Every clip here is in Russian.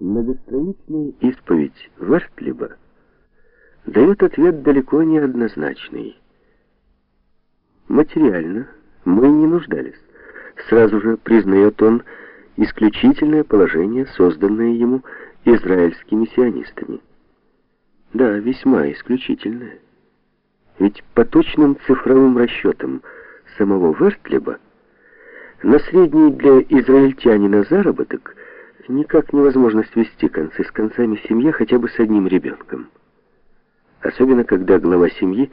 Многостраничная исповедь Вертлиба дает ответ далеко не однозначный. Материально мы не нуждались. Сразу же признает он исключительное положение, созданное ему израильскими сионистами. Да, весьма исключительное. Ведь по точным цифровым расчетам самого Вертлиба на средний для израильтянина заработок никак невозможно свести концы с концами семье хотя бы с одним ребенком. Особенно, когда глава семьи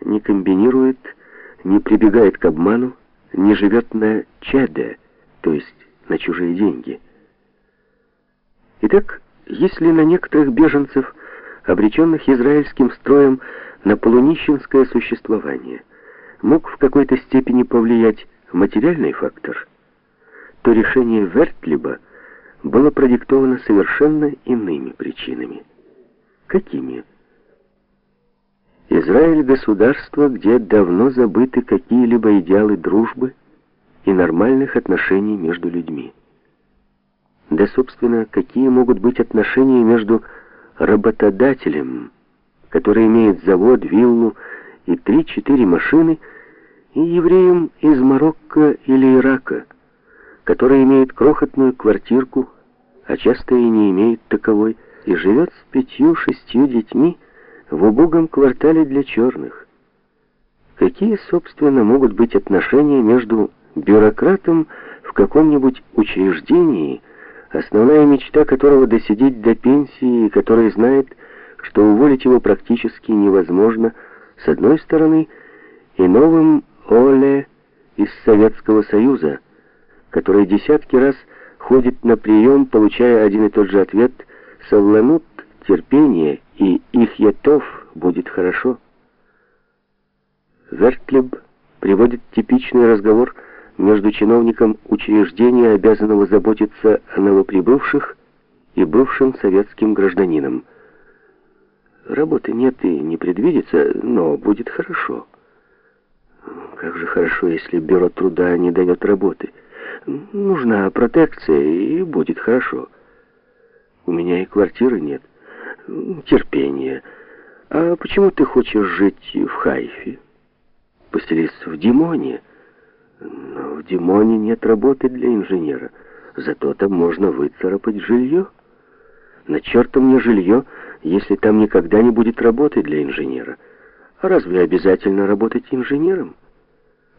не комбинирует, не прибегает к обману, не живет на чаде, то есть на чужие деньги. Итак, если на некоторых беженцев, обреченных израильским строем на полунищенское существование, мог в какой-то степени повлиять материальный фактор, то решение Вертлиба было продиктовано совершенно иными причинами. Какими? Израиль — государство, где давно забыты какие-либо идеалы дружбы и нормальных отношений между людьми. Да, собственно, какие могут быть отношения между работодателем, который имеет завод, виллу и три-четыре машины, и евреем из Марокко или Ирака, который имеет крохотную квартирку, а часто и не имеет таковой, и живет с пятью-шестью детьми в убогом квартале для черных. Какие, собственно, могут быть отношения между бюрократом в каком-нибудь учреждении, основная мечта которого досидеть до пенсии, и который знает, что уволить его практически невозможно, с одной стороны, и новым Оле из Советского Союза, который десятки раз ходит на прием, получая один и тот же ответ «Совланут терпение, и их етов будет хорошо». Вертлеб приводит типичный разговор между чиновником учреждения, обязанного заботиться о новоприбывших, и бывшим советским гражданином. Работы нет и не предвидится, но будет хорошо. Как же хорошо, если бюро труда не дает работы. Нужна протекция, и будет хорошо. У меня и квартиры нет. Терпение. А почему ты хочешь жить в Хайфе? Поселиться в Димоне? Но в Димоне нет работы для инженера. Зато там можно выцарапать жилье. На черта мне жилье, если там никогда не будет работы для инженера. А разве обязательно работать инженером?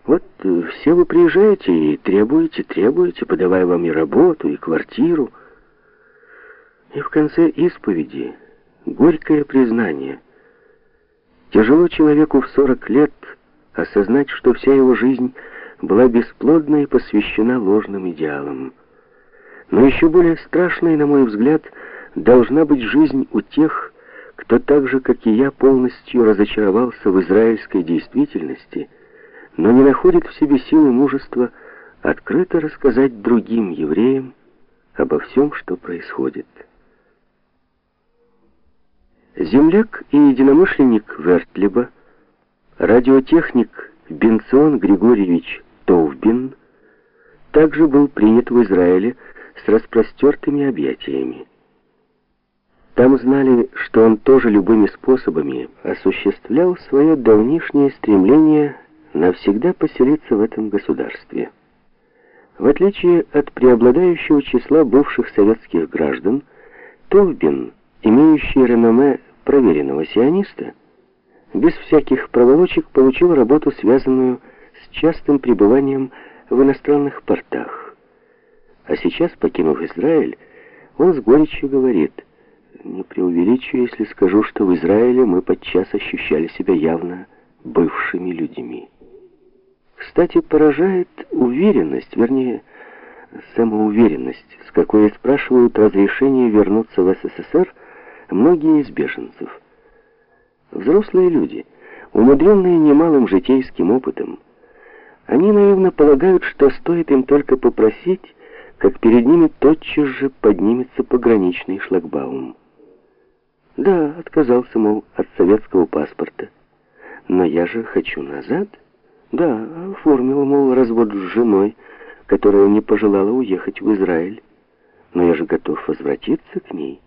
Вот э, все вы приезжаете и требуете, требуете, подавая вам и работу, и квартиру. И в конце исповеди горькое признание. Тяжело человеку в 40 лет осознать, что вся его жизнь была бесплодна и посвящена ложным идеалам. Но еще более страшной, на мой взгляд, должна быть жизнь у тех, кто так же, как и я, полностью разочаровался в израильской действительности – но не находит в себе силы мужества открыто рассказать другим евреям обо всем, что происходит. Земляк и единомышленник Вертлиба, радиотехник Бенцион Григорьевич Товбин, также был принят в Израиле с распростертыми объятиями. Там знали, что он тоже любыми способами осуществлял свое давнишнее стремление навсегда поселиться в этом государстве. В отличие от преобладающего числа бывших советских граждан, Товбин, имеющий реноме проверенного сиониста, без всяких проволочек получил работу, связанную с частым пребыванием в иностранных портах. А сейчас, покинув Израиль, он с горечью говорит, не преувеличу, если скажу, что в Израиле мы подчас ощущали себя явно бывшими людьми. Кстати, поражает уверенность, вернее, самоуверенность, с какой спрашивают разрешение вернуться в СССР многие из беженцев. Взрослые люди, умудренные немалым житейским опытом, они наивно полагают, что стоит им только попросить, как перед ними тотчас же поднимется пограничный шлагбаум. Да, отказался, мол, от советского паспорта. Но я же хочу назад. Да, оформила, мол, развод с женой, которая не пожелала уехать в Израиль. Но я же готов возвратиться к ней.